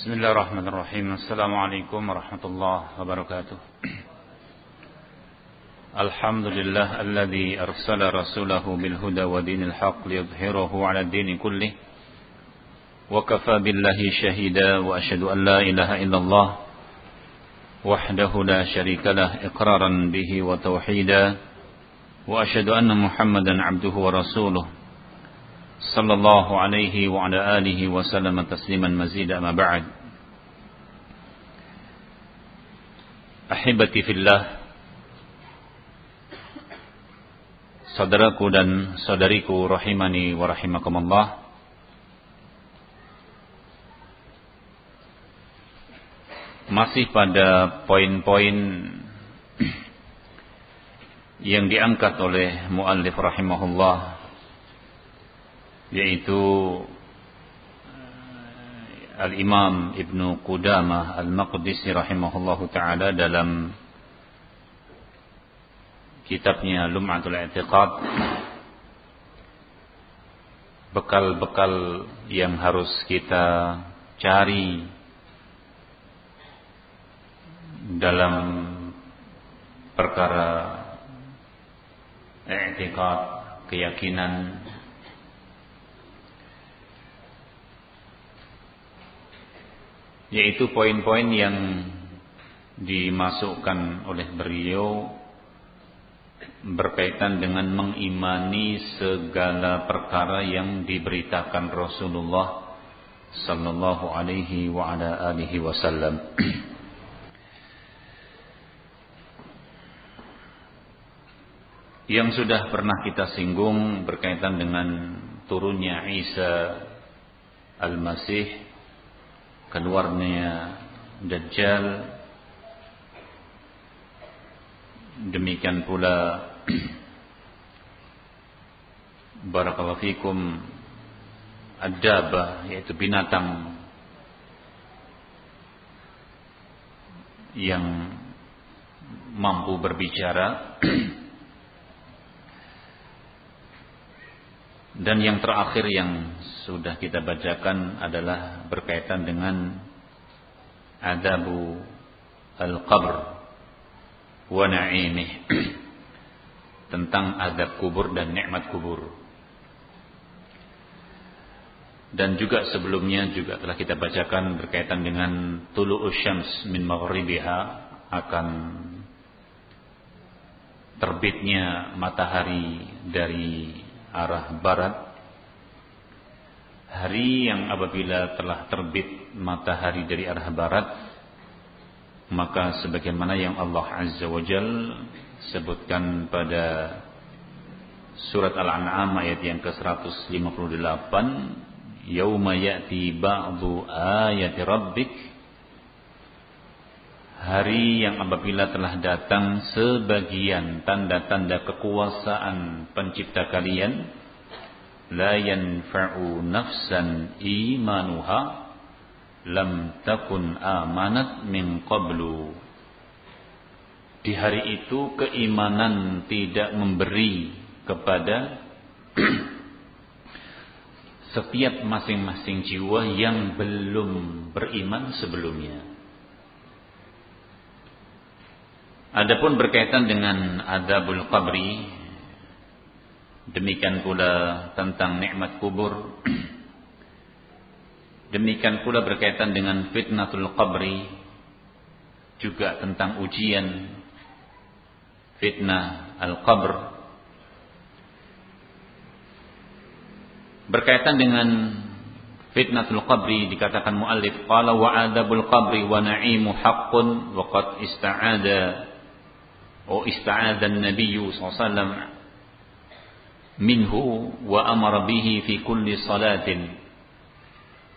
بسم الله الرحمن الرحيم السلام عليكم ورحمة الله وبركاته الحمد لله الذي أرسل رسوله بالهدى ودين الحق ليظهره على الدين كله وكفى بالله شهيدا وأشهد أن لا إله إلا الله وحده لا شريك له إقرارا به وتوحيدا وأشهد أن محمدا عبده ورسوله صلى الله عليه وعلى آله وسلم تسليما مزيدا ما بعد أحبتي في الله Saudaraku dan saudariku rahimani wa rahimakumullah Masih pada poin-poin yang diangkat oleh muallif rahimahullah yaitu eh, Al-Imam Ibnu Qudamah Al-Maqdisi rahimahullahu taala dalam kitabnya Lum'atul I'tiqad. Bekal-bekal yang harus kita cari dalam perkara i'tiqad keyakinan yaitu poin-poin yang dimasukkan oleh beliau berkaitan dengan mengimani segala perkara yang diberitakan Rasulullah sallallahu alaihi wa ala alihi wasallam. yang sudah pernah kita singgung berkaitan dengan turunnya Isa Al-Masih keluarnya Dajjal. Demikian pula barakallahu fikum adabah yaitu binatang yang mampu berbicara dan yang terakhir yang sudah kita bacakan adalah berkaitan dengan adabu al-qabr wa na'imih tentang adab kubur dan nikmat kubur. Dan juga sebelumnya juga telah kita bacakan berkaitan dengan tulu syams min maghribiha akan terbitnya matahari dari arah barat hari yang apabila telah terbit matahari dari arah barat maka sebagaimana yang Allah Azza wa Jal sebutkan pada surat Al-An'am ayat yang ke-158 yauma ya'ti ba'du ayati rabbik hari yang apabila telah datang sebagian tanda-tanda kekuasaan pencipta kalian la yanfa'u nafsan imanuha lam takun amanat min qablu di hari itu keimanan tidak memberi kepada setiap masing-masing jiwa yang belum beriman sebelumnya. Adapun berkaitan dengan adabul qabri, Demikian pula tentang nikmat kubur. Demikian pula berkaitan dengan fitnatul qabri. Juga tentang ujian fitnah al-qabr. Berkaitan dengan fitnatul qabri dikatakan muallif qala wa adabul qabri wa na'imu haqqun wa qad ista'ada oh ista'ada an-nabiy sallallahu alaihi wasallam minhu wa amara bihi fi kulli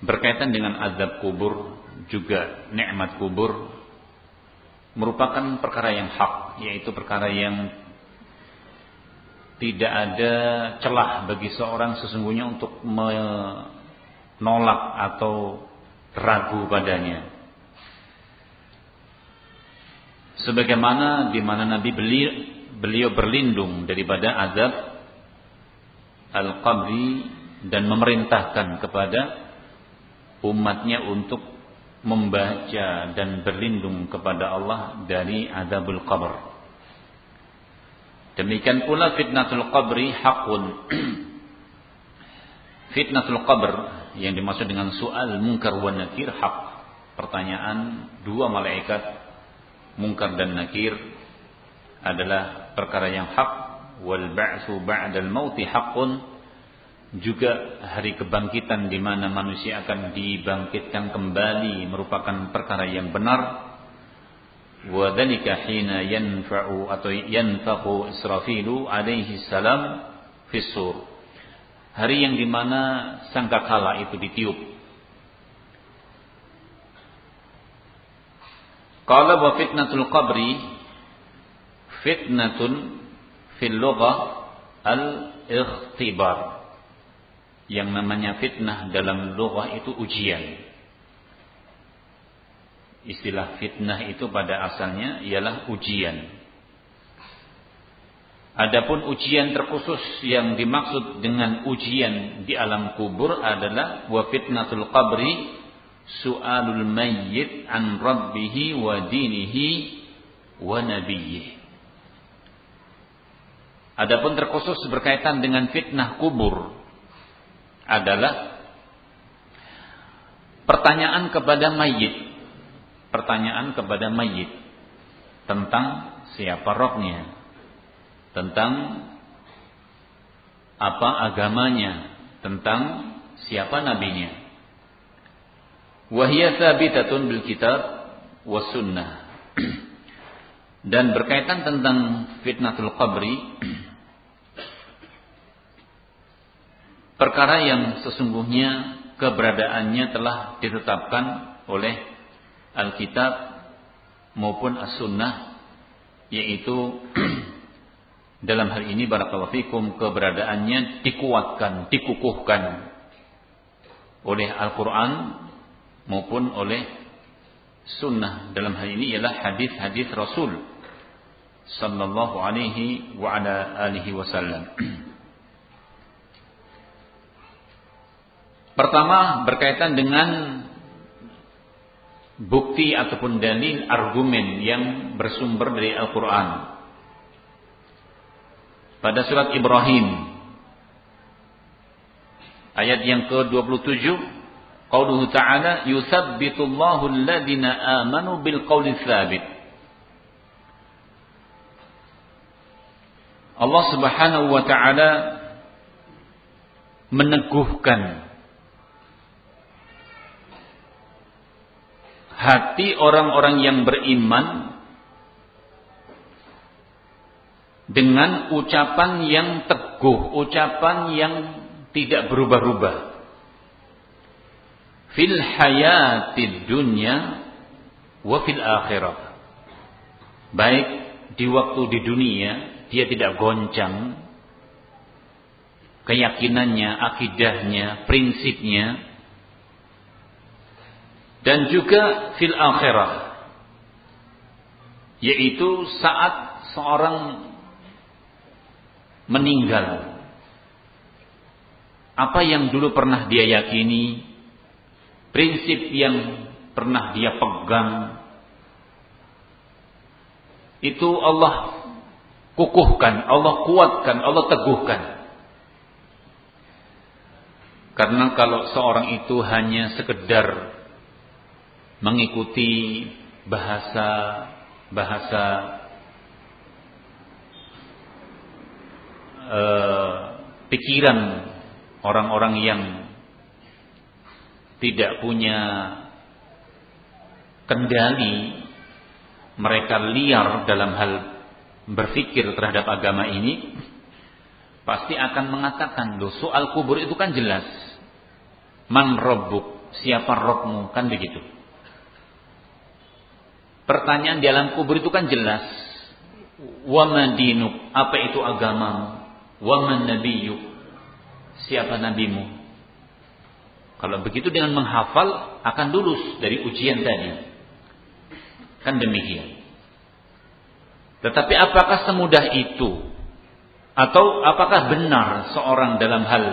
berkaitan dengan azab kubur juga nikmat kubur merupakan perkara yang hak yaitu perkara yang tidak ada celah bagi seorang sesungguhnya untuk menolak atau ragu padanya sebagaimana di mana Nabi beliau, beliau berlindung daripada azab Al-Qabri dan memerintahkan kepada umatnya untuk membaca dan berlindung kepada Allah dari azabul qabr. Demikian pula fitnatul qabri hakun. fitnatul qabr yang dimaksud dengan soal mungkar wa nakir hak. Pertanyaan dua malaikat mungkar dan nakir adalah perkara yang hak. Wal ba'su ba'dal mauti haqqun. Juga hari kebangkitan di mana manusia akan dibangkitkan kembali merupakan perkara yang benar. Wa dzalika hina yanfa'u atau yanfaqu Israfilu alaihi salam fisur hari yang di mana sangkakala itu ditiup qala wa fitnatul qabri fitnatun fil lughah al-ikhtibar yang namanya fitnah dalam lughah itu ujian. Istilah fitnah itu pada asalnya ialah ujian. Adapun ujian terkhusus yang dimaksud dengan ujian di alam kubur adalah wa fitnatul qabri su'alul mayyit an rabbihi wa dinihi wa. Adapun terkhusus berkaitan dengan fitnah kubur adalah pertanyaan kepada mayit. Pertanyaan kepada mayit tentang siapa rohnya, tentang apa agamanya, tentang siapa nabinya. Wahia sabitatun bil kitab was sunnah. Dan berkaitan tentang fitnatul qabri perkara yang sesungguhnya keberadaannya telah ditetapkan oleh Alkitab maupun As-Sunnah yaitu dalam hal ini barakallahu fikum keberadaannya dikuatkan, dikukuhkan oleh Al-Qur'an maupun oleh sunnah dalam hal ini ialah hadis-hadis Rasul sallallahu alaihi wa ala alihi wasallam. Pertama berkaitan dengan bukti ataupun dalil argumen yang bersumber dari Al-Quran. Pada surat Ibrahim ayat yang ke-27 qauluhu ta'ala yusabbitullahu alladhina amanu bil qawli tsabit Allah Subhanahu wa taala meneguhkan hati orang-orang yang beriman dengan ucapan yang teguh, ucapan yang tidak berubah-ubah. Fil hayatid dunya wa fil akhirah. Baik di waktu di dunia dia tidak goncang. Keyakinannya, akidahnya, prinsipnya. Dan juga fil akhirah yaitu saat seorang meninggal. Apa yang dulu pernah dia yakini prinsip yang pernah dia pegang itu Allah kukuhkan, Allah kuatkan, Allah teguhkan. Karena kalau seorang itu hanya sekedar mengikuti bahasa bahasa uh, pikiran orang-orang yang tidak punya kendali mereka liar dalam hal berpikir terhadap agama ini pasti akan mengatakan loh soal kubur itu kan jelas man robbuk siapa robmu kan begitu Pertanyaan di alam kubur itu kan jelas. Wa dinuk, apa itu agamamu? Wa man nabiyuk, siapa nabimu? Kalau begitu dengan menghafal akan lulus dari ujian tadi. Kan demikian. Tetapi apakah semudah itu? Atau apakah benar seorang dalam hal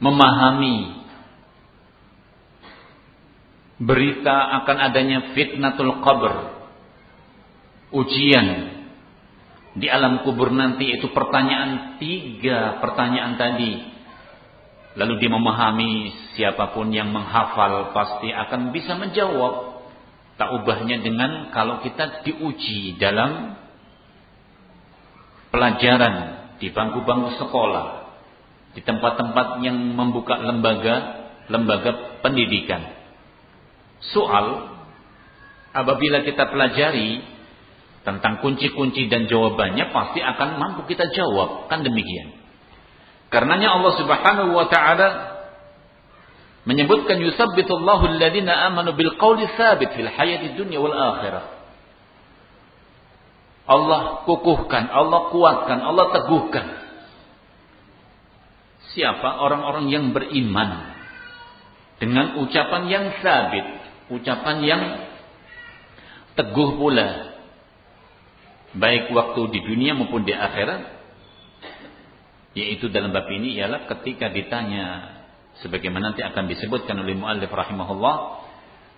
memahami berita akan adanya fitnatul qabr, ujian di alam kubur nanti itu pertanyaan tiga pertanyaan tadi. Lalu dia memahami siapa pun yang menghafal pasti akan bisa menjawab. Tak ubahnya dengan kalau kita diuji dalam pelajaran di bangku-bangku sekolah, di tempat-tempat yang membuka lembaga lembaga pendidikan. Soal apabila kita pelajari tentang kunci-kunci dan jawabannya pasti akan mampu kita jawab, kan demikian. Karenanya Allah Subhanahu wa taala menyebutkan yusabbitullahu alladziina amanu bil qawli tsabit fil hayati dunya wal akhirah. Allah kukuhkan, Allah kuatkan, Allah teguhkan. Siapa orang-orang yang beriman dengan ucapan yang sabit, ucapan yang teguh pula. Baik waktu di dunia maupun di akhirat. Yaitu dalam bab ini ialah ketika ditanya sebagaimana nanti akan disebutkan oleh muallif rahimahullah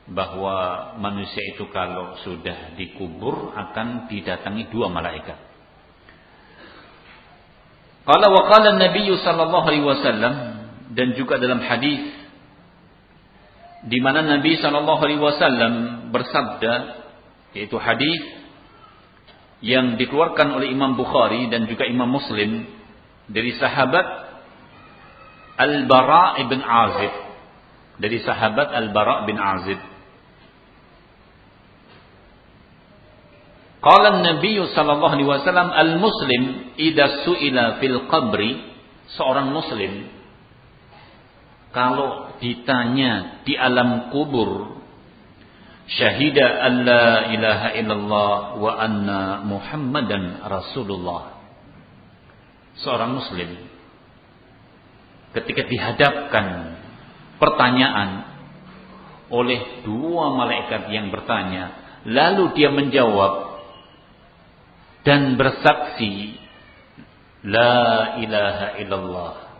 bahwa manusia itu kalau sudah dikubur akan didatangi dua malaikat. Qala wa qala Nabi sallallahu alaihi wasallam dan juga dalam hadis di mana Nabi Shallallahu Alaihi Wasallam bersabda yaitu hadis yang dikeluarkan oleh Imam Bukhari dan juga Imam Muslim dari sahabat Al-Bara bin Azib. Dari sahabat Al-Bara bin Azib. Qala Nabi sallallahu alaihi wasallam al-muslim idza su'ila fil qabri seorang muslim kalau ditanya di alam kubur syahida an la ilaha illallah wa anna muhammadan rasulullah seorang muslim ketika dihadapkan pertanyaan oleh dua malaikat yang bertanya lalu dia menjawab dan bersaksi la ilaha illallah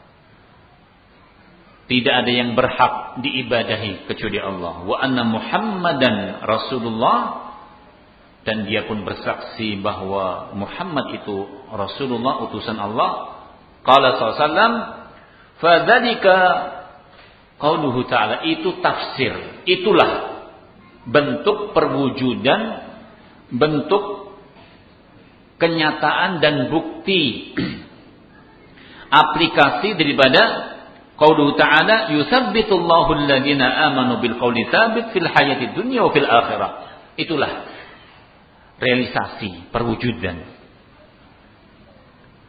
tidak ada yang berhak diibadahi kecuali Allah. Wa anna Muhammadan Rasulullah dan dia pun bersaksi bahwa Muhammad itu Rasulullah utusan Allah. Qala sallallahu fadzalika qauluhu ta'ala itu tafsir. Itulah bentuk perwujudan bentuk kenyataan dan bukti aplikasi daripada Qauluhu ta'ala yusabbitullahu alladhina amanu bil qawli tsabit fil hayati dunya wa fil akhirah. Itulah realisasi perwujudan.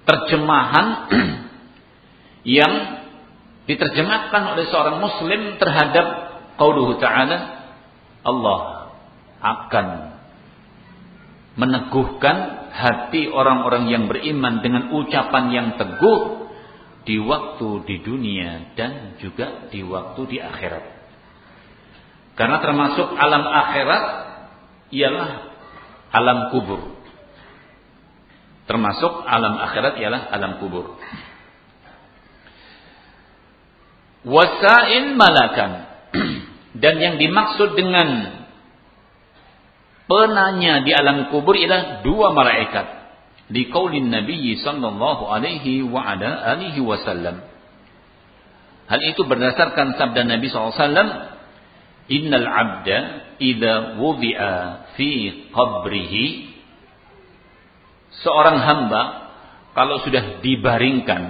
Terjemahan yang diterjemahkan oleh seorang muslim terhadap qauluhu ta'ala Allah akan meneguhkan hati orang-orang yang beriman dengan ucapan yang teguh di waktu di dunia dan juga di waktu di akhirat. Karena termasuk alam akhirat ialah alam kubur. Termasuk alam akhirat ialah alam kubur. Wasain malakan. Dan yang dimaksud dengan penanya di alam kubur ialah dua malaikat liqaulin Nabi sallallahu alaihi wa ala alihi wasallam. Hal itu berdasarkan sabda Nabi SAW, Innal abda idha wudi'a fi qabrihi Seorang hamba kalau sudah dibaringkan,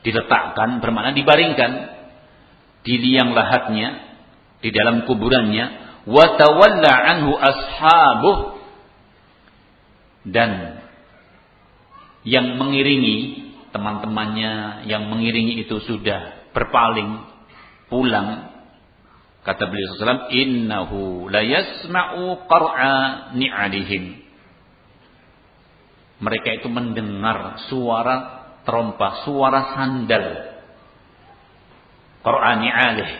diletakkan, bermakna dibaringkan di liang lahatnya, di dalam kuburannya, wa tawalla anhu ashabuh dan yang mengiringi teman-temannya yang mengiringi itu sudah berpaling pulang kata beliau sallallahu innahu la yasma'u qar'a ni'alihim. Mereka itu mendengar suara trompa suara sandal. Qar'a ni'alih.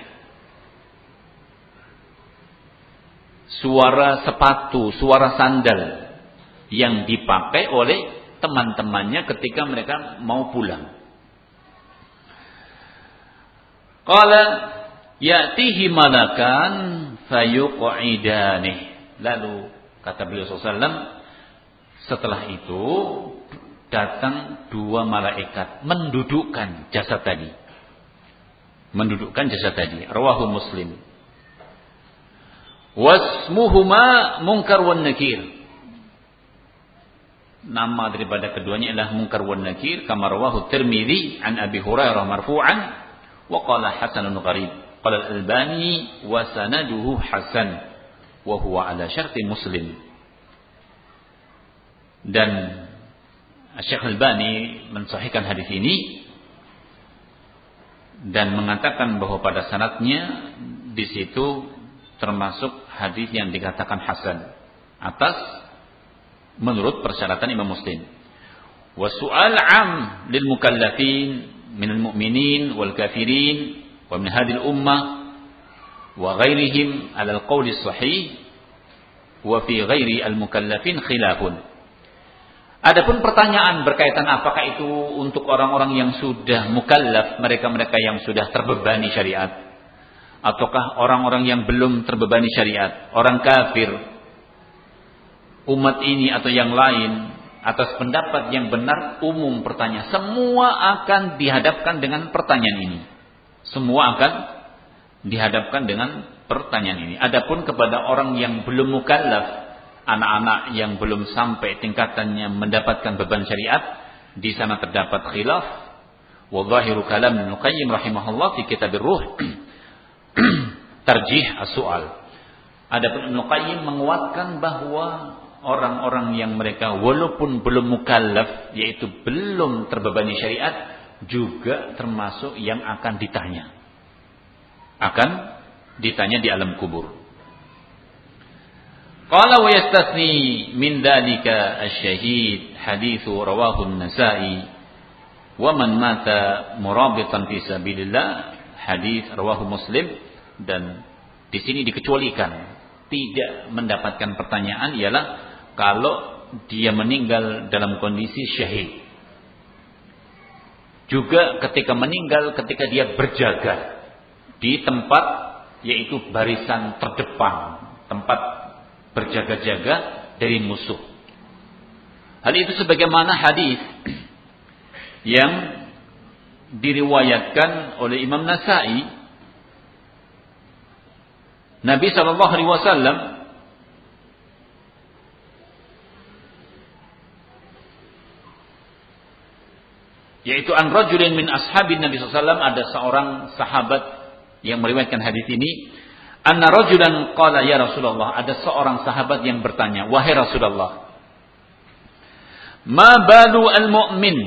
Suara sepatu suara sandal yang dipakai oleh teman-temannya ketika mereka mau pulang. Qala ya'tihi malakan fayuq'idani. Lalu kata beliau SAW, setelah itu datang dua malaikat mendudukkan jasad tadi. Mendudukkan jasad tadi. Rawahu Muslim. Wasmuhuma munkar wan nakir. Nama daripada keduanya adalah munkar wan nakir kama rawahu Tirmizi an Abi Hurairah marfu'an wa qala hasanun gharib. Qala Al-Albani wa sanaduhu hasan wa huwa ala syarti Muslim. Dan Syekh Al-Bani mensahihkan hadis ini dan mengatakan bahwa pada sanatnya di situ termasuk hadis yang dikatakan hasan atas menurut persyaratan Imam Muslim. Wa su'al 'am lil mukallafin min al-mu'minin wal kafirin al-ummah wa ghairihim 'ala al-qawl as-sahih wa fi ghairi al-mukallafin khilafun. Adapun pertanyaan berkaitan apakah itu untuk orang-orang yang sudah mukallaf, mereka-mereka yang sudah terbebani syariat, ataukah orang-orang yang belum terbebani syariat, orang kafir, umat ini atau yang lain, atas pendapat yang benar umum pertanyaan, semua akan dihadapkan dengan pertanyaan ini. Semua akan dihadapkan dengan pertanyaan ini. Adapun kepada orang yang belum mukallaf, anak-anak yang belum sampai tingkatannya mendapatkan beban syariat di sana terdapat khilaf. Wa kalam Ibnu Qayyim rahimahullah fi kitab ruh tarjih as-soal adapun Ibnu menguatkan bahwa orang-orang yang mereka walaupun belum mukallaf yaitu belum terbebani syariat juga termasuk yang akan ditanya. Akan ditanya di alam kubur. Qala wa yastathni min dhalika asy-syahid haditsu rawahu an-Nasa'i wa man mata murabitan fi sabilillah hadis rawahu Muslim dan di sini dikecualikan. Tidak mendapatkan pertanyaan ialah kalau dia meninggal dalam kondisi syahid. Juga ketika meninggal ketika dia berjaga di tempat yaitu barisan terdepan, tempat berjaga-jaga dari musuh. Hal itu sebagaimana hadis yang diriwayatkan oleh Imam Nasai Nabi sallallahu alaihi wasallam yaitu an rajulin min ashabin Nabi wasallam ada seorang sahabat yang meriwayatkan hadis ini Anna rajulan qala ya Rasulullah, ada seorang sahabat yang bertanya, "Wahai Rasulullah, ma balu al-mu'min?"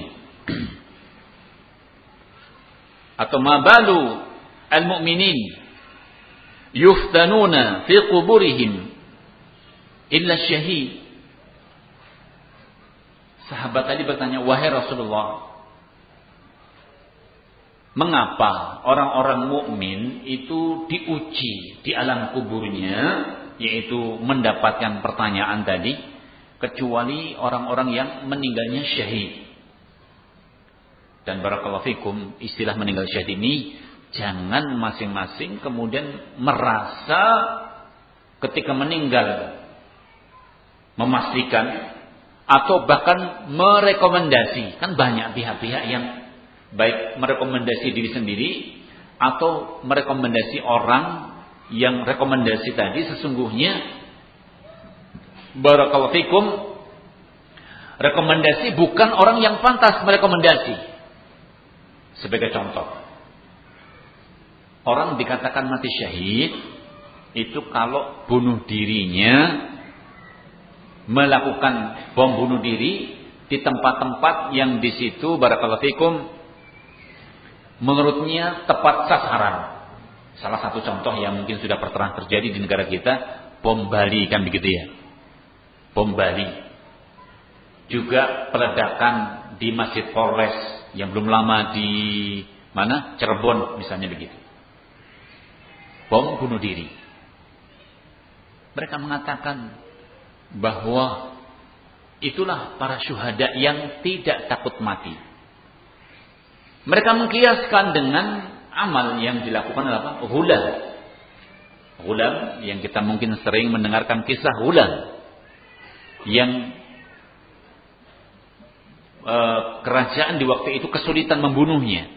Atau ma balu al-mu'minin yuftanuna fi quburihim illa syahid. Sahabat tadi bertanya, "Wahai Rasulullah, Mengapa orang-orang mukmin itu diuji di alam kuburnya yaitu mendapatkan pertanyaan tadi kecuali orang-orang yang meninggalnya syahid. Dan barakallahu fikum istilah meninggal syahid ini jangan masing-masing kemudian merasa ketika meninggal memastikan atau bahkan merekomendasi kan banyak pihak-pihak yang baik merekomendasi diri sendiri atau merekomendasi orang yang rekomendasi tadi sesungguhnya barakallahu rekomendasi bukan orang yang pantas merekomendasi. Sebagai contoh orang dikatakan mati syahid itu kalau bunuh dirinya melakukan bom bunuh diri di tempat-tempat yang di situ barakallahu menurutnya tepat sasaran. Salah satu contoh yang mungkin sudah pernah terjadi di negara kita, bom Bali kan begitu ya. Bom Bali. Juga peledakan di Masjid Polres yang belum lama di mana? Cirebon misalnya begitu. Bom bunuh diri. Mereka mengatakan bahwa itulah para syuhada yang tidak takut mati mereka mengkiaskan dengan amal yang dilakukan apa? Hula. Gulam yang kita mungkin sering mendengarkan kisah gulam yang e, kerajaan di waktu itu kesulitan membunuhnya.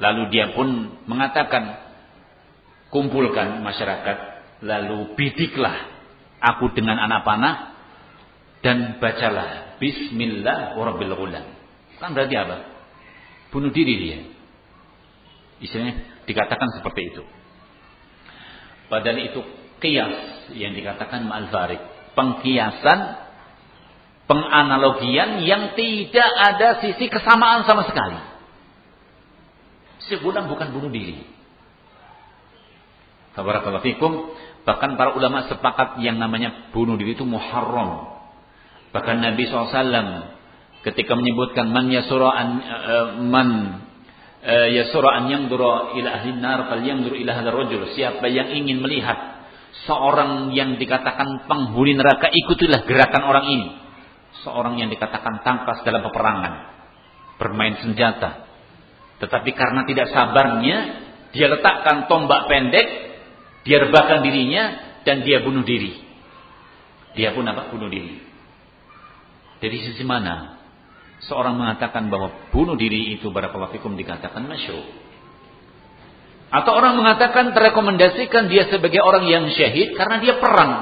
Lalu dia pun mengatakan, kumpulkan masyarakat, lalu bidiklah aku dengan anak panah dan bacalah Bismillah Rabbil Gulam. Kan berarti apa? Bunuh diri dia. Istilahnya dikatakan seperti itu. Padahal itu kias yang dikatakan ma'al farik. Pengkiasan, penganalogian yang tidak ada sisi kesamaan sama sekali. Sebulan bukan bunuh diri. Tabarakallahu fikum. Bahkan para ulama sepakat yang namanya bunuh diri itu muharram. Bahkan Nabi SAW ketika menyebutkan man yasura an, uh, man uh, yasura an yanzura ila ahli nar fal yanzur ila hadzal rajul. Siapa yang ingin melihat seorang yang dikatakan penghuni neraka ikutilah gerakan orang ini. Seorang yang dikatakan tangkas dalam peperangan bermain senjata. Tetapi karena tidak sabarnya dia letakkan tombak pendek dia rebahkan dirinya dan dia bunuh diri. Dia pun apa? Bunuh diri. Dari sisi mana seorang mengatakan bahwa bunuh diri itu barakallahu dikatakan masyru. Atau orang mengatakan terekomendasikan dia sebagai orang yang syahid karena dia perang.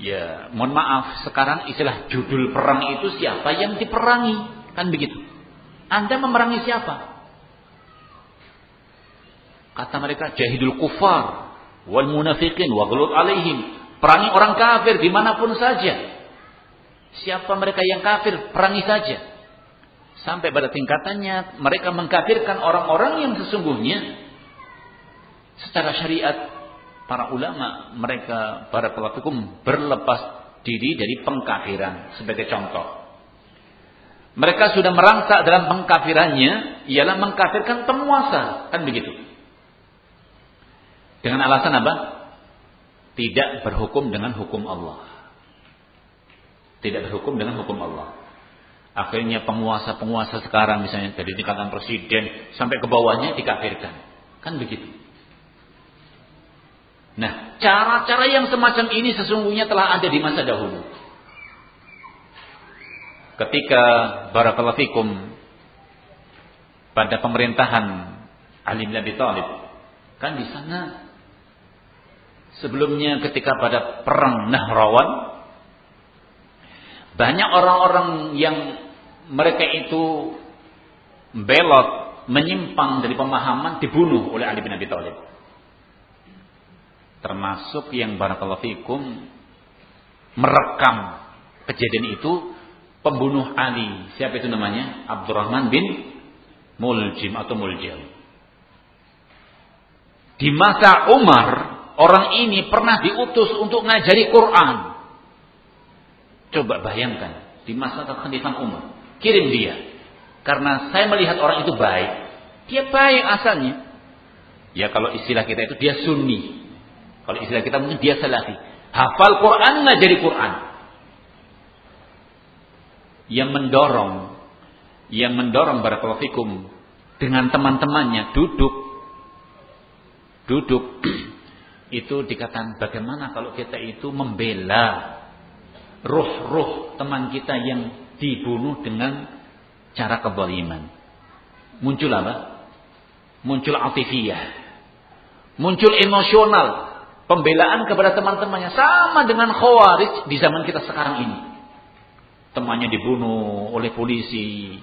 Ya, mohon maaf, sekarang istilah judul perang itu siapa yang diperangi? Kan begitu. Anda memerangi siapa? Kata mereka jahidul kufar wal munafiqin wa alaihim. Perangi orang kafir di mana pun saja. Siapa mereka yang kafir, perangi saja. Sampai pada tingkatannya mereka mengkafirkan orang-orang yang sesungguhnya secara syariat para ulama mereka para pelaku hukum berlepas diri dari pengkafiran sebagai contoh. Mereka sudah merangkak dalam pengkafirannya ialah mengkafirkan penguasa, kan begitu. Dengan alasan apa? Tidak berhukum dengan hukum Allah. Tidak berhukum dengan hukum Allah. Akhirnya penguasa-penguasa sekarang misalnya dari tingkatan presiden sampai ke bawahnya dikafirkan. Kan begitu. Nah, cara-cara yang semacam ini sesungguhnya telah ada di masa dahulu. Ketika barakallahu fikum pada pemerintahan Ali bin Abi Thalib, kan di sana sebelumnya ketika pada perang Nahrawan banyak orang-orang yang mereka itu belot, menyimpang dari pemahaman dibunuh oleh Ali bin Abi Thalib. Termasuk yang barakallahu fikum merekam kejadian itu pembunuh Ali. Siapa itu namanya? Abdurrahman bin Muljim atau Muljim. Di masa Umar, orang ini pernah diutus untuk ngajari Quran. Coba bayangkan di masa kekhalifahan Umar, kirim dia. Karena saya melihat orang itu baik, dia baik asalnya. Ya kalau istilah kita itu dia sunni. Kalau istilah kita mungkin dia salafi. Hafal Quran ngajari Quran. Yang mendorong yang mendorong barakallahu fikum dengan teman-temannya duduk duduk itu dikatakan bagaimana kalau kita itu membela ruh-ruh teman kita yang dibunuh dengan cara kebaliman. Muncul apa? Muncul atifiyah. Muncul emosional. Pembelaan kepada teman-temannya. Sama dengan khawarij di zaman kita sekarang ini. Temannya dibunuh oleh polisi.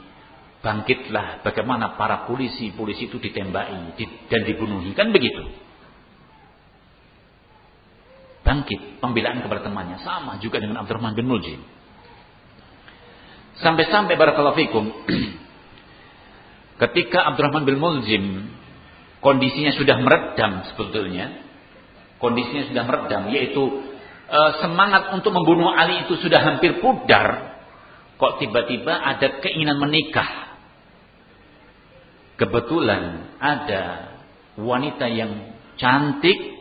Bangkitlah bagaimana para polisi-polisi itu ditembaki dan dibunuhi. Kan begitu bangkit pembelaan kepada temannya. Sama juga dengan Abdurrahman bin Muljim. Sampai-sampai barakallahu fikum ketika Abdurrahman bin Muljim kondisinya sudah meredam sebetulnya kondisinya sudah meredam yaitu e, semangat untuk membunuh Ali itu sudah hampir pudar kok tiba-tiba ada keinginan menikah. Kebetulan ada wanita yang cantik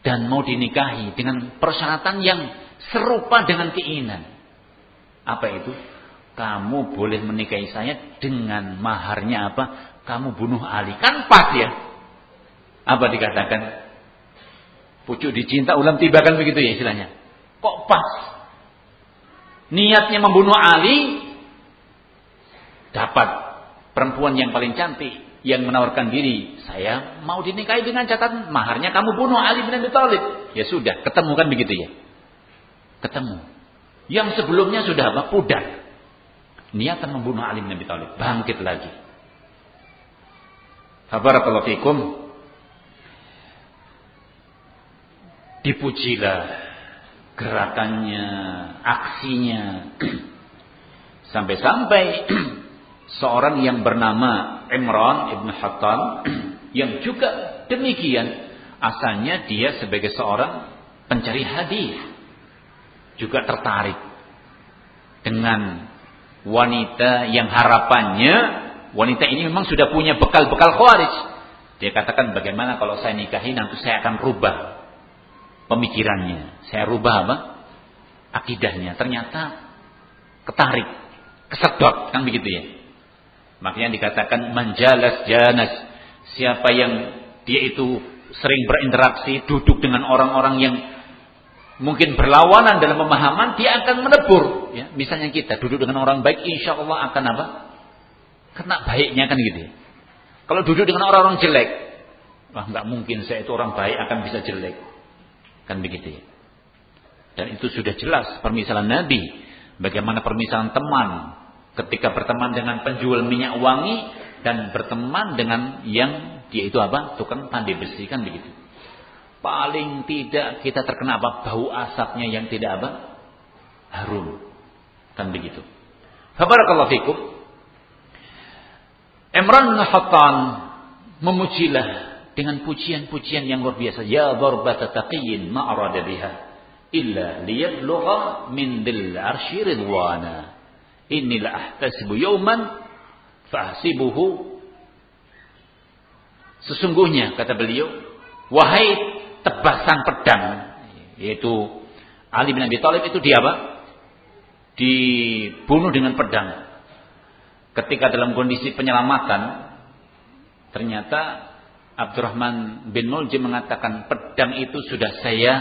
dan mau dinikahi dengan persyaratan yang serupa dengan keinginan. Apa itu? Kamu boleh menikahi saya dengan maharnya apa? Kamu bunuh Ali. Kan pas ya? Apa dikatakan? Pucuk dicinta ulam tiba kan begitu ya istilahnya. Kok pas? Niatnya membunuh Ali dapat perempuan yang paling cantik yang menawarkan diri, saya mau dinikahi dengan catatan maharnya kamu bunuh Ali bin Abi Thalib. Ya sudah, ketemu kan begitu ya. Ketemu. Yang sebelumnya sudah apa? Pudar. Niatan membunuh Ali bin Abi Thalib, bangkit lagi. Barakallahu fikum. Dipujilah gerakannya, aksinya. Sampai-sampai seorang yang bernama Imran ibn Hattan yang juga demikian asalnya dia sebagai seorang pencari hadiah juga tertarik dengan wanita yang harapannya wanita ini memang sudah punya bekal-bekal khawarij. Dia katakan bagaimana kalau saya nikahi nanti saya akan rubah pemikirannya. Saya rubah apa? Akidahnya. Ternyata ketarik, kesedot kan begitu ya. Makanya dikatakan menjalas janas. Siapa yang dia itu sering berinteraksi, duduk dengan orang-orang yang mungkin berlawanan dalam pemahaman, dia akan menebur. Ya, misalnya kita duduk dengan orang baik, insya Allah akan apa? Kena baiknya kan gitu ya. Kalau duduk dengan orang-orang jelek, wah nggak mungkin saya itu orang baik akan bisa jelek. Kan begitu ya. Dan itu sudah jelas permisalan Nabi. Bagaimana permisalan teman ketika berteman dengan penjual minyak wangi dan berteman dengan yang dia itu apa? Tukang pandai bersihkan begitu. Paling tidak kita terkena apa? Bau asapnya yang tidak apa? Harum. Kan begitu. Barakallahu fikum. Imran Hattan memujilah dengan pujian-pujian yang luar biasa. Ya darbata taqiyin ma'rada biha illa liyablugha min dil arshi ridwana. Inilah ahtasibu yauman fahsibuhu Sesungguhnya kata beliau, wahai tebasan pedang, yaitu Ali bin Abi Thalib itu dia apa? Dibunuh dengan pedang ketika dalam kondisi penyelamatan ternyata Abdurrahman bin Muljim mengatakan pedang itu sudah saya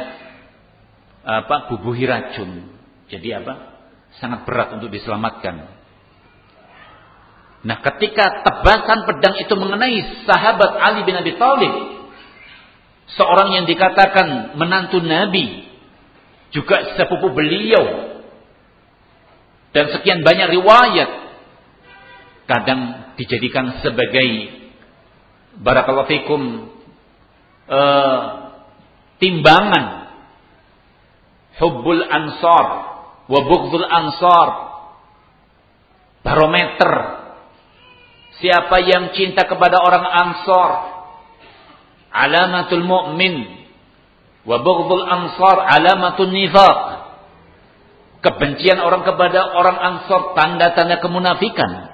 apa bubuhi racun. Jadi apa? Sangat berat untuk diselamatkan. Nah, ketika tebasan pedang itu mengenai sahabat Ali bin Abi Thalib, seorang yang dikatakan menantu Nabi, juga sepupu beliau, dan sekian banyak riwayat kadang dijadikan sebagai barakallahu fikum uh, timbangan hubbul ansar wa bughdul ansar barometer siapa yang cinta kepada orang ansar alamatul mu'min wa bughdul ansar alamatul nifaq kebencian orang kepada orang ansar tanda-tanda kemunafikan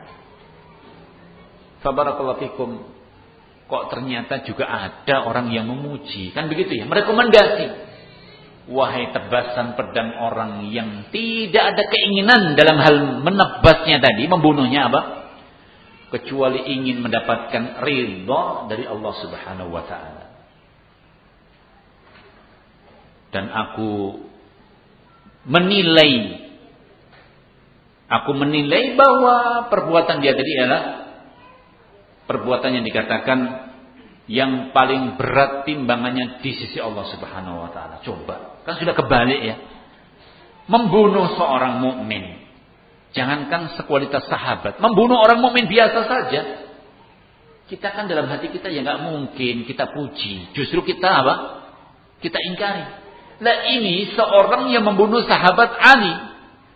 Fabarakallahu fikum. Kok ternyata juga ada orang yang memuji. Kan begitu ya. Merekomendasi. Wahai tebasan pedang orang yang tidak ada keinginan dalam hal menebasnya tadi. Membunuhnya apa? Kecuali ingin mendapatkan ridha dari Allah subhanahu wa ta'ala. Dan aku menilai Aku menilai bahwa perbuatan dia tadi adalah perbuatan yang dikatakan yang paling berat timbangannya di sisi Allah Subhanahu wa taala. Coba, kan sudah kebalik ya. Membunuh seorang mukmin. Jangankan sekualitas sahabat, membunuh orang mukmin biasa saja. Kita kan dalam hati kita ya nggak mungkin kita puji. Justru kita apa? Kita ingkari. Nah ini seorang yang membunuh sahabat Ali.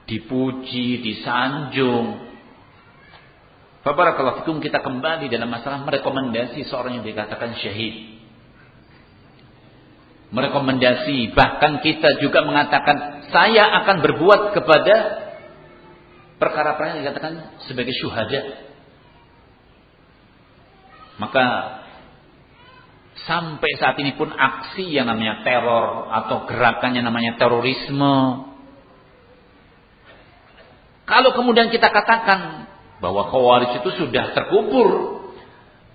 Dipuji, disanjung, Fabarakallahu fikum kita kembali dalam masalah merekomendasi seorang yang dikatakan syahid. Merekomendasi bahkan kita juga mengatakan saya akan berbuat kepada perkara-perkara yang dikatakan sebagai syuhada. Maka sampai saat ini pun aksi yang namanya teror atau gerakan yang namanya terorisme kalau kemudian kita katakan bahwa Khawarij itu sudah terkubur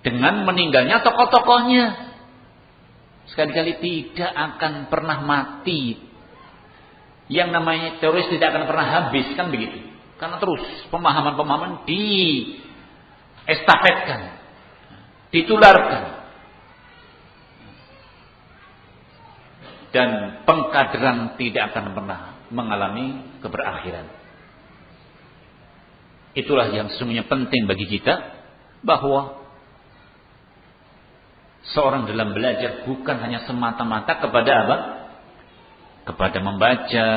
dengan meninggalnya tokoh-tokohnya. Sekali-kali tidak akan pernah mati. Yang namanya teroris tidak akan pernah habis, kan begitu. Karena terus pemahaman-pemahaman di estafetkan, ditularkan. Dan pengkaderan tidak akan pernah mengalami keberakhiran. Itulah yang sesungguhnya penting bagi kita bahwa seorang dalam belajar bukan hanya semata-mata kepada apa? Kepada membaca,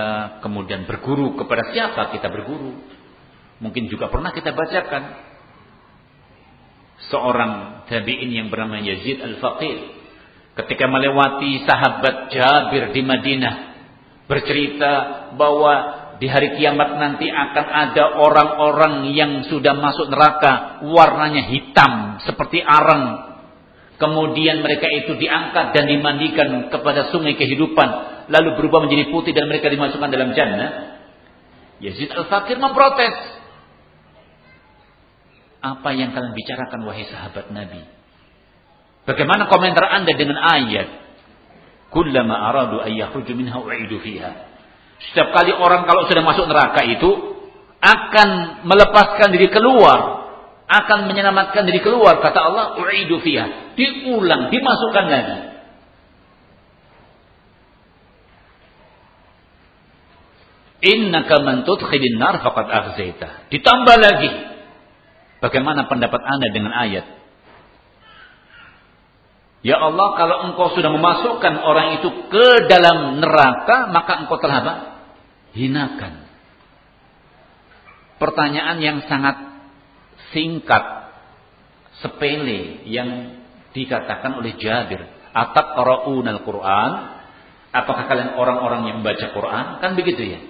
kemudian berguru. Kepada siapa kita berguru? Mungkin juga pernah kita bacakan seorang tabi'in yang bernama Yazid Al-Faqir ketika melewati sahabat Jabir di Madinah bercerita bahwa di hari kiamat nanti akan ada orang-orang yang sudah masuk neraka warnanya hitam seperti arang. Kemudian mereka itu diangkat dan dimandikan kepada sungai kehidupan lalu berubah menjadi putih dan mereka dimasukkan dalam jannah. Yazid Al-Fakir memprotes. Apa yang kalian bicarakan wahai sahabat Nabi? Bagaimana komentar anda dengan ayat? Kullama aradu ayyakhruju minha u'idu fiha setiap kali orang kalau sudah masuk neraka itu akan melepaskan diri keluar, akan menyelamatkan diri keluar kata Allah uidu fiha, diulang, dimasukkan lagi. Innaka man tudkhilin nar faqad akhzaita. Ditambah lagi. Bagaimana pendapat Anda dengan ayat Ya Allah, kalau engkau sudah memasukkan orang itu ke dalam neraka, maka engkau telah apa? Hinakan. Pertanyaan yang sangat singkat, sepele yang dikatakan oleh Jabir. Atak al Quran. Apakah kalian orang-orang yang membaca Quran? Kan begitu ya.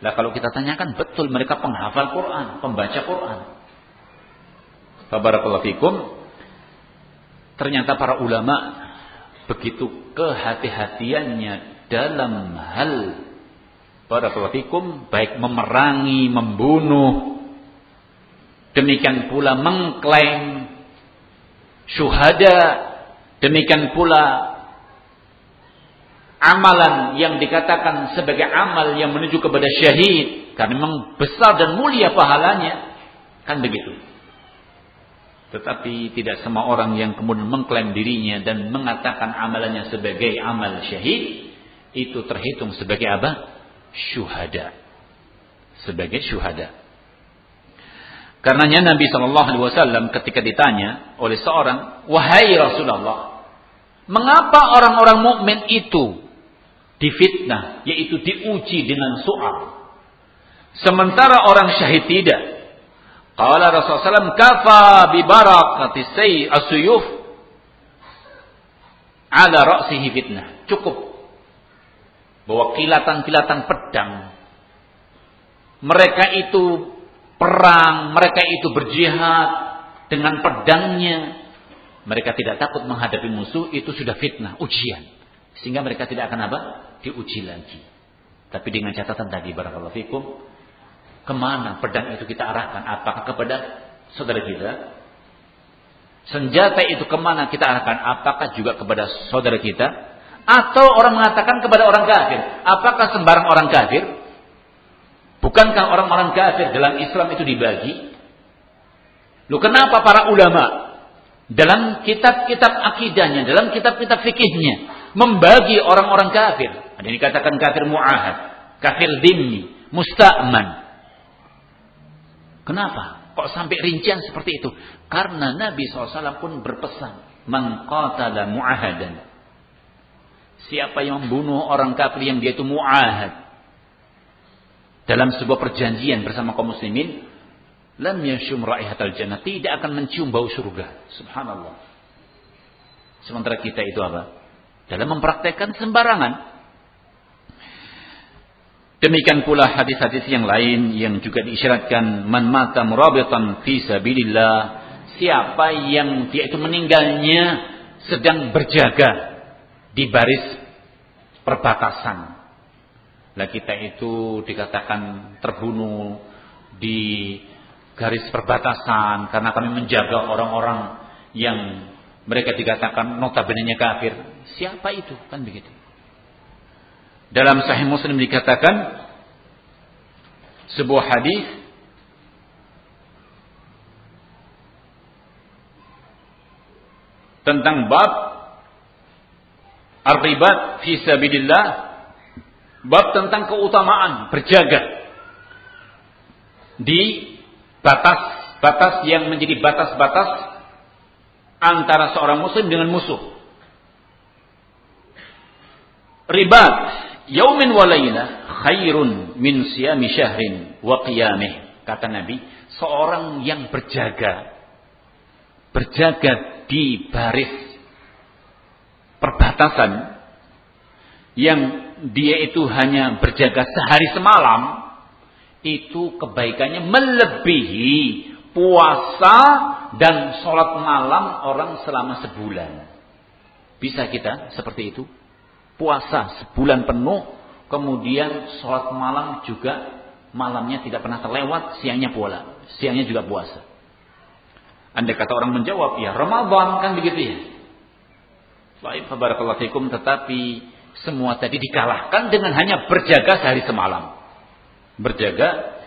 Lah kalau kita tanyakan betul mereka penghafal Quran, pembaca Quran. Fabarakallahu fikum. Ternyata para ulama begitu kehati-hatiannya dalam hal para pelatikum baik memerangi, membunuh, demikian pula mengklaim syuhada, demikian pula amalan yang dikatakan sebagai amal yang menuju kepada syahid. Karena memang besar dan mulia pahalanya. Kan begitu tetapi tidak semua orang yang kemudian mengklaim dirinya dan mengatakan amalannya sebagai amal syahid itu terhitung sebagai apa? Syuhada. Sebagai syuhada. Karenanya Nabi Shallallahu Alaihi Wasallam ketika ditanya oleh seorang, wahai Rasulullah, mengapa orang-orang mukmin itu difitnah, yaitu diuji dengan soal, sementara orang syahid tidak? Qala Rasulullah SAW, kafa bi barakati say asuyuf ala ra'sihi fitnah. Cukup. Bahwa kilatan-kilatan pedang. Mereka itu perang, mereka itu berjihad dengan pedangnya. Mereka tidak takut menghadapi musuh, itu sudah fitnah, ujian. Sehingga mereka tidak akan apa? Diuji lagi. Tapi dengan catatan tadi, barakallahu fikum, Ke mana pedang itu kita arahkan? Apakah kepada saudara kita? Senjata itu ke mana kita arahkan? Apakah juga kepada saudara kita? Atau orang mengatakan kepada orang kafir? Apakah sembarang orang kafir? Bukankah orang-orang kafir dalam Islam itu dibagi? Lu kenapa para ulama dalam kitab-kitab akidahnya, dalam kitab-kitab fikihnya membagi orang-orang kafir? Ada yang dikatakan kafir muahad, kafir dimmi, musta'man, Kenapa? Kok sampai rincian seperti itu? Karena Nabi SAW pun berpesan. Man qatala mu'ahadan. Siapa yang membunuh orang kafir yang dia itu mu'ahad. Dalam sebuah perjanjian bersama kaum muslimin. Lam yashum ra'ihatal jannah. Tidak akan mencium bau surga. Subhanallah. Sementara kita itu apa? Dalam mempraktekkan sembarangan. Demikian pula hadis-hadis yang lain yang juga diisyaratkan man mata murabitan fi sabilillah siapa yang dia itu meninggalnya sedang berjaga di baris perbatasan. Lah kita itu dikatakan terbunuh di garis perbatasan karena kami menjaga orang-orang yang mereka dikatakan notabene kafir. Siapa itu? Kan begitu. Dalam Sahih Muslim dikatakan sebuah hadis tentang bab ar-ribat fi sabilillah bab tentang keutamaan berjaga di batas-batas yang menjadi batas-batas antara seorang muslim dengan musuh. Ribat yaumin wa khairun min siyami syahrin wa qiyamih. Kata Nabi, seorang yang berjaga berjaga di baris perbatasan yang dia itu hanya berjaga sehari semalam itu kebaikannya melebihi puasa dan sholat malam orang selama sebulan. Bisa kita seperti itu? Puasa sebulan penuh, kemudian sholat malam juga malamnya tidak pernah terlewat, siangnya puasa, siangnya juga puasa. Anda kata orang menjawab, ya Ramadan kan begitu ya. Baik, barakallahu fikum, tetapi semua tadi dikalahkan dengan hanya berjaga sehari semalam. Berjaga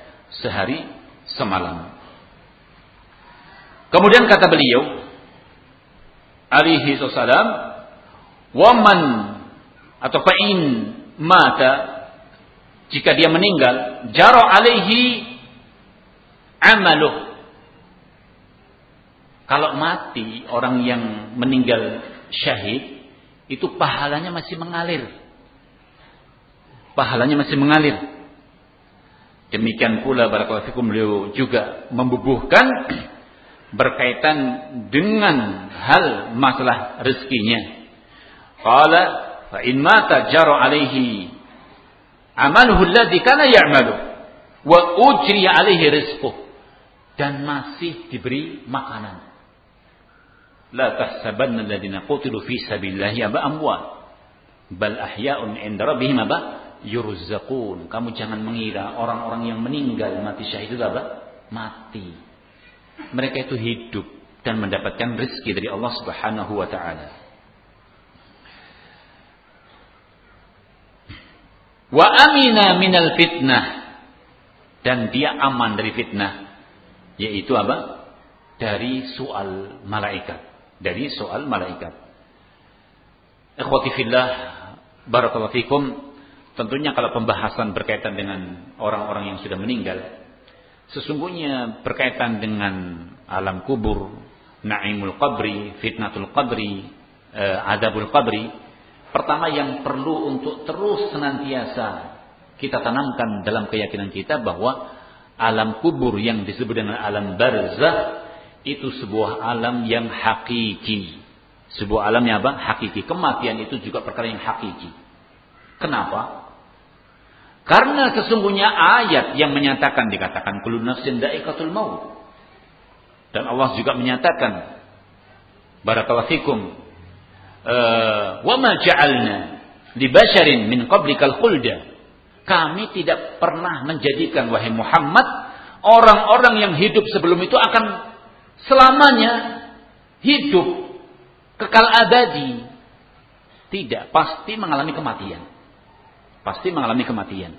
sehari semalam. Kemudian kata beliau, alaihi wasallam, waman atau fa'in mata jika dia meninggal, jaro alaihi amaluh. Kalau mati orang yang meninggal syahid, itu pahalanya masih mengalir. Pahalanya masih mengalir. Demikian pula barakallahu fikum beliau juga membubuhkan berkaitan dengan hal masalah rezekinya. Qala fa in mata jara alaihi amaluhu alladhi kana ya'malu wa ujri alaihi rizquh dan masih diberi makanan. La tahsabanna alladhina qutilu fi sabilillahi amwat bal ahya'un 'inda rabbihim aba yurzaqun. Kamu jangan mengira orang-orang yang meninggal mati syahid itu apa? Mati mereka itu hidup dan mendapatkan rezeki dari Allah Subhanahu wa taala. Wa amina minal fitnah dan dia aman dari fitnah yaitu apa? Dari soal malaikat, dari soal malaikat. Ikhwati fillah barakallahu fikum tentunya kalau pembahasan berkaitan dengan orang-orang yang sudah meninggal Sesungguhnya berkaitan dengan alam kubur, naimul qabri, fitnatul qabri, eh, adabul qabri. Pertama yang perlu untuk terus senantiasa kita tanamkan dalam keyakinan kita bahwa alam kubur yang disebut dengan alam barzah itu sebuah alam yang hakiki. Sebuah alam yang apa? Hakiki. Kematian itu juga perkara yang hakiki. Kenapa? Karena sesungguhnya ayat yang menyatakan dikatakan kullu nafsin da'iqatul maut. Dan Allah juga menyatakan barakallahu fikum wa ma ja'alna li basharin min qablikal khulda. Kami tidak pernah menjadikan wahai Muhammad orang-orang yang hidup sebelum itu akan selamanya hidup kekal abadi. Tidak, pasti mengalami kematian. Pasti mengalami kematian.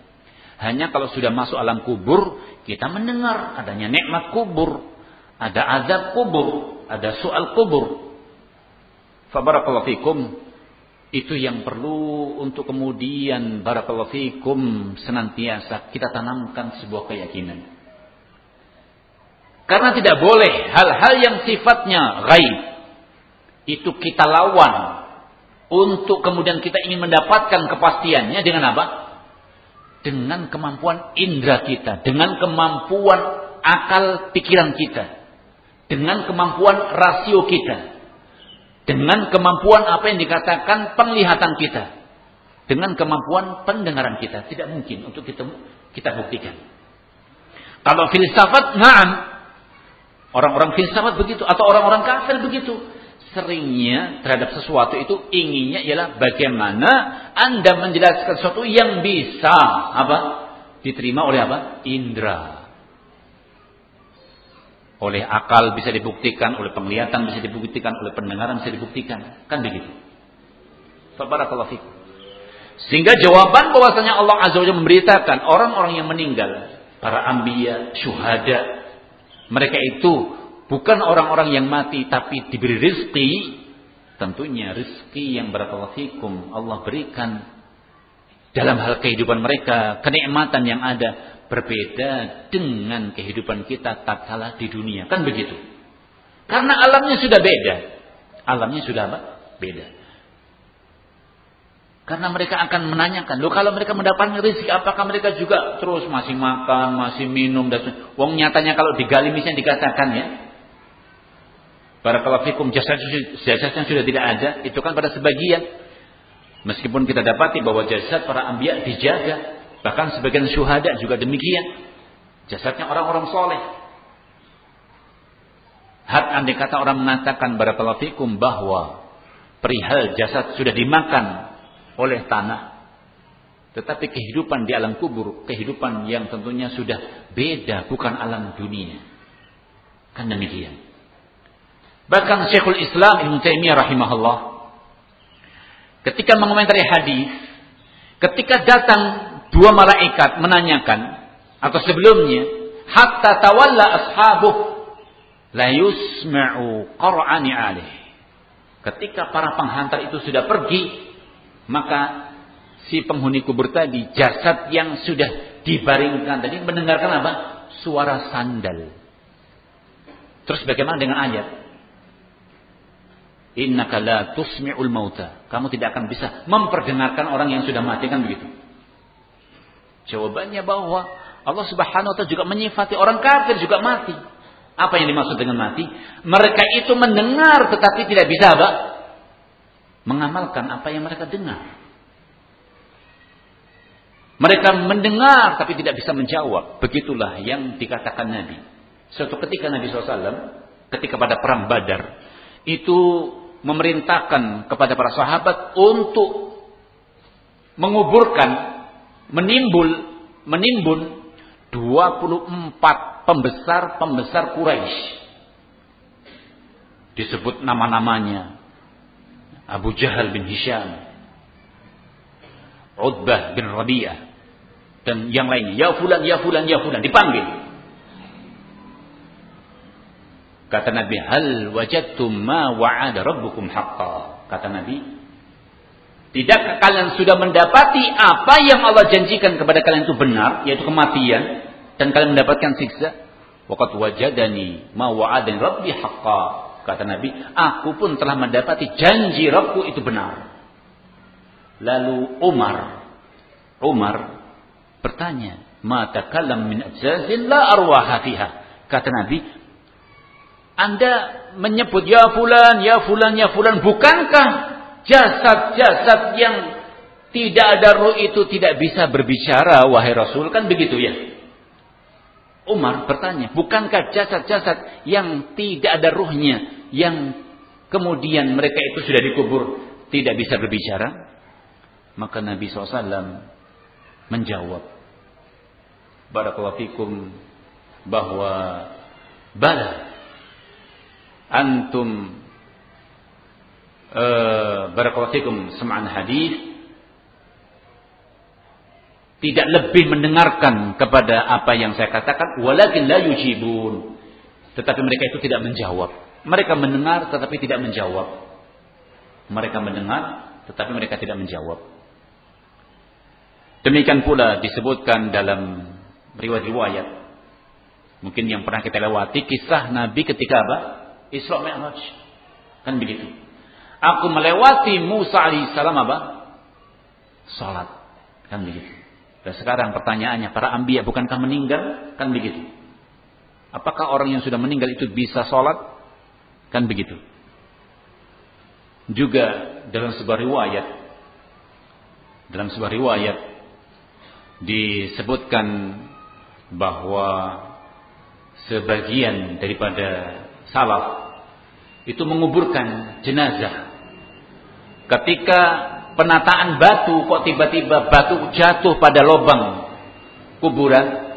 Hanya kalau sudah masuk alam kubur, kita mendengar adanya nikmat kubur, ada azab kubur, ada soal kubur. Fabarakallahu fikum, itu yang perlu untuk kemudian barakallahu fikum senantiasa kita tanamkan sebuah keyakinan. Karena tidak boleh hal-hal yang sifatnya gaib itu kita lawan untuk kemudian kita ingin mendapatkan kepastiannya dengan apa? Dengan kemampuan indera kita, dengan kemampuan akal pikiran kita, dengan kemampuan rasio kita, dengan kemampuan apa yang dikatakan penglihatan kita, dengan kemampuan pendengaran kita. Tidak mungkin untuk kita kita buktikan. Kalau filsafat, na'am. Orang-orang filsafat begitu atau orang-orang kafir begitu seringnya terhadap sesuatu itu inginnya ialah bagaimana Anda menjelaskan sesuatu yang bisa apa? diterima oleh apa? indera. Oleh akal bisa dibuktikan, oleh penglihatan bisa dibuktikan, oleh pendengaran bisa dibuktikan. Kan begitu. Fabarakallahu fikum. Sehingga jawaban bahwasanya Allah Azza wa memberitakan orang-orang yang meninggal, para anbiya, syuhada, mereka itu bukan orang-orang yang mati tapi diberi rizki. Tentunya rizki yang barakallahu fikum Allah berikan dalam hal kehidupan mereka, kenikmatan yang ada berbeda dengan kehidupan kita tak kalah di dunia. Kan begitu. Karena alamnya sudah beda. Alamnya sudah apa? Beda. Karena mereka akan menanyakan, loh kalau mereka mendapatkan rezeki, apakah mereka juga terus masih makan, masih minum dan Wong nyatanya kalau digali misalnya dikatakan ya, para kalafikum jasad jasadnya sudah tidak ada, itu kan pada sebagian. Meskipun kita dapati bahwa jasad para ambiya dijaga, bahkan sebagian syuhada juga demikian. Jasadnya orang-orang soleh. Had andai kata orang mengatakan kalafikum bahwa perihal jasad sudah dimakan oleh tanah. Tetapi kehidupan di alam kubur, kehidupan yang tentunya sudah beda, bukan alam dunia. Kan demikian. Bahkan Syekhul Islam Ibn Taimiyah rahimahullah ketika mengomentari hadis, ketika datang dua malaikat menanyakan atau sebelumnya, hatta tawalla ashabuh la yusma'u qara'ani alih. Ketika para penghantar itu sudah pergi, maka si penghuni kubur tadi, jasad yang sudah dibaringkan tadi mendengarkan apa? Suara sandal. Terus bagaimana dengan ayat? Innaka la tusmi'ul mauta. Kamu tidak akan bisa memperdengarkan orang yang sudah mati kan begitu. Jawabannya bahwa Allah Subhanahu wa taala juga menyifati orang kafir juga mati. Apa yang dimaksud dengan mati? Mereka itu mendengar tetapi tidak bisa apa? mengamalkan apa yang mereka dengar. Mereka mendengar tapi tidak bisa menjawab. Begitulah yang dikatakan Nabi. Suatu ketika Nabi SAW, ketika pada perang Badar, itu memerintahkan kepada para sahabat untuk menguburkan, menimbul, menimbun 24 pembesar-pembesar Quraisy. Disebut nama-namanya, Abu Jahal bin Hisham, Utbah bin Rabi'ah, dan yang lainnya. Ya fulan, ya fulan, ya fulan. Dipanggil. Kata Nabi, hal wajadtum ma wa'ada rabbukum haqqa. Kata Nabi, tidakkah kalian sudah mendapati apa yang Allah janjikan kepada kalian itu benar, yaitu kematian, dan kalian mendapatkan siksa? Waqad wajadani ma wa'adani rabbi haqqa. Kata Nabi, aku pun telah mendapati janji Rabbku itu benar. Lalu Umar, Umar bertanya, mata kalam min ajazin la arwaha fiha. Kata Nabi, Anda menyebut ya fulan, ya fulan, ya fulan, bukankah jasad-jasad yang tidak ada ruh itu tidak bisa berbicara, wahai Rasul? Kan begitu ya? Umar bertanya, bukankah jasad-jasad yang tidak ada ruhnya yang kemudian mereka itu sudah dikubur tidak bisa berbicara? Maka Nabi SAW menjawab, Barakallahu fikum bahwa bala antum barakallahu fikum sema'an hadis tidak lebih mendengarkan kepada apa yang saya katakan walakin la yujibun tetapi mereka itu tidak menjawab mereka mendengar tetapi tidak menjawab. Mereka mendengar tetapi mereka tidak menjawab. Demikian pula disebutkan dalam riwayat-riwayat. Mungkin yang pernah kita lewati kisah Nabi ketika apa? Isra Mi'raj. Kan begitu. Aku melewati Musa alaihissalam apa? Salat. Kan begitu. Dan sekarang pertanyaannya, para ambiya bukankah meninggal? Kan begitu. Apakah orang yang sudah meninggal itu bisa sholat? Kan begitu. Juga dalam sebuah riwayat dalam sebuah riwayat disebutkan bahwa sebagian daripada salaf itu menguburkan jenazah. Ketika penataan batu kok tiba-tiba batu jatuh pada lubang kuburan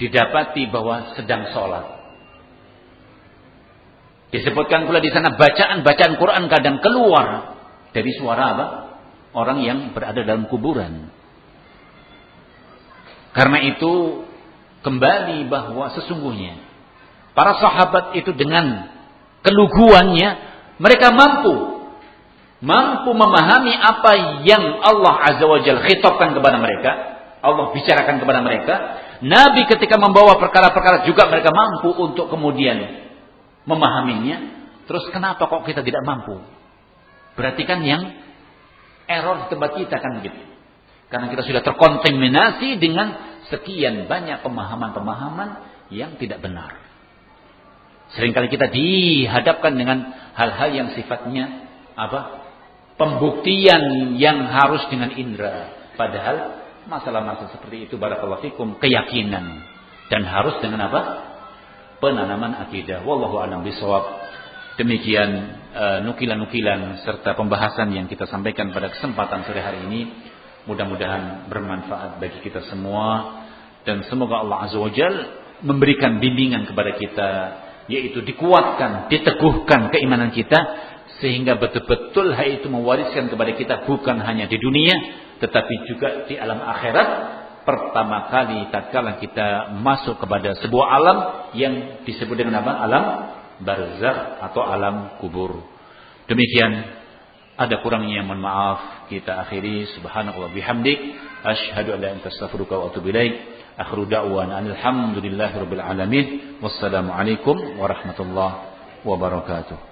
didapati bahwa sedang sholat. Disebutkan pula di sana bacaan-bacaan Quran kadang keluar dari suara apa? Orang yang berada dalam kuburan. Karena itu kembali bahwa sesungguhnya para sahabat itu dengan keluguannya mereka mampu mampu memahami apa yang Allah Azza wa Jalla khitabkan kepada mereka, Allah bicarakan kepada mereka. Nabi ketika membawa perkara-perkara juga mereka mampu untuk kemudian memahaminya. Terus kenapa kok kita tidak mampu? Berarti kan yang error di tempat kita kan gitu. Karena kita sudah terkontaminasi dengan sekian banyak pemahaman-pemahaman yang tidak benar. Seringkali kita dihadapkan dengan hal-hal yang sifatnya apa? Pembuktian yang harus dengan indera. Padahal masalah-masalah seperti itu barakallahu fikum keyakinan dan harus dengan apa? penanaman akidah. Wallahu a'lam bishawab. Demikian uh, nukilan-nukilan serta pembahasan yang kita sampaikan pada kesempatan sore hari ini mudah-mudahan bermanfaat bagi kita semua dan semoga Allah Azza wa Jal memberikan bimbingan kepada kita yaitu dikuatkan, diteguhkan keimanan kita sehingga betul-betul hal itu mewariskan kepada kita bukan hanya di dunia tetapi juga di alam akhirat. Pertama kali tatkala kita masuk kepada sebuah alam yang disebut dengan apa? alam barzakh atau alam kubur. Demikian ada kurangnya mohon maaf kita akhiri. Subhanallah bihamdik. Asyhadu an la ilaha illa anta astaghfiruka wa atubu ilaik. Akhiru da'wana alhamdulillahirabbil alamin. Wassalamu alaikum warahmatullahi wabarakatuh